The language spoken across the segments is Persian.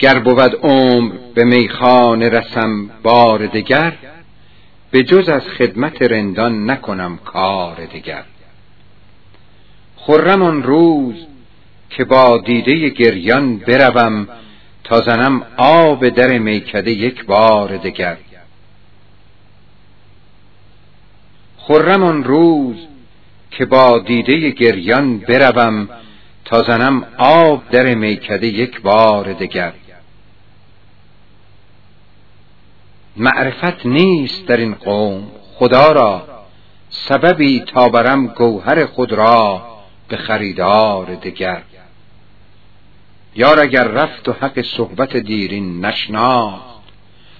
گر بود عمر به میخانه رسم بار دگر به جز از خدمت رندان نکنم کار دگر. خرم آن روز که با دیده گریان بروم تا زنم آب در میکده یک بار دگر. خرم آن روز که با دیده گریان بروم تا زنم آب در میکده یک بار دگر. معرفت نیست در این قوم. خدا را سببی تا برم گوهر خود را به خریدار دگر. یار اگر رفت و حق صحبت دیرین نشناخت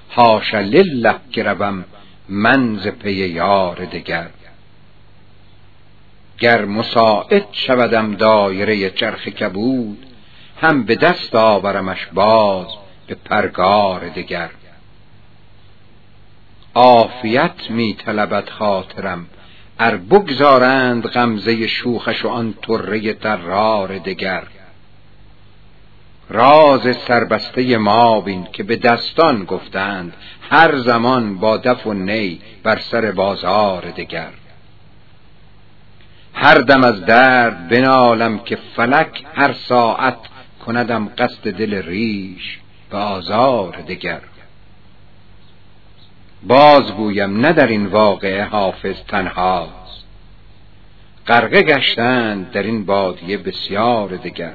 حاش لله که روم من ز پی یار دگر. گر مساعد شودم دایره چرخ کبود هم به دست آورمش باز به پرگار دگر. عافیت می طلبد خاطرم. ار بگذارند غمزه شوخش و آن طره طرار دگر. راز سربسته ما بین که به دستان گفتند هر زمان با دف و نی بر سر بازار دگر. هر دم از درد بنالم که فلک هر ساعت کندم قصد دل ریش به آزار دگر. باز گویم نه در این واقعه حافظ تنهاست. غرقه گشتند در این بادیه بسیار دگر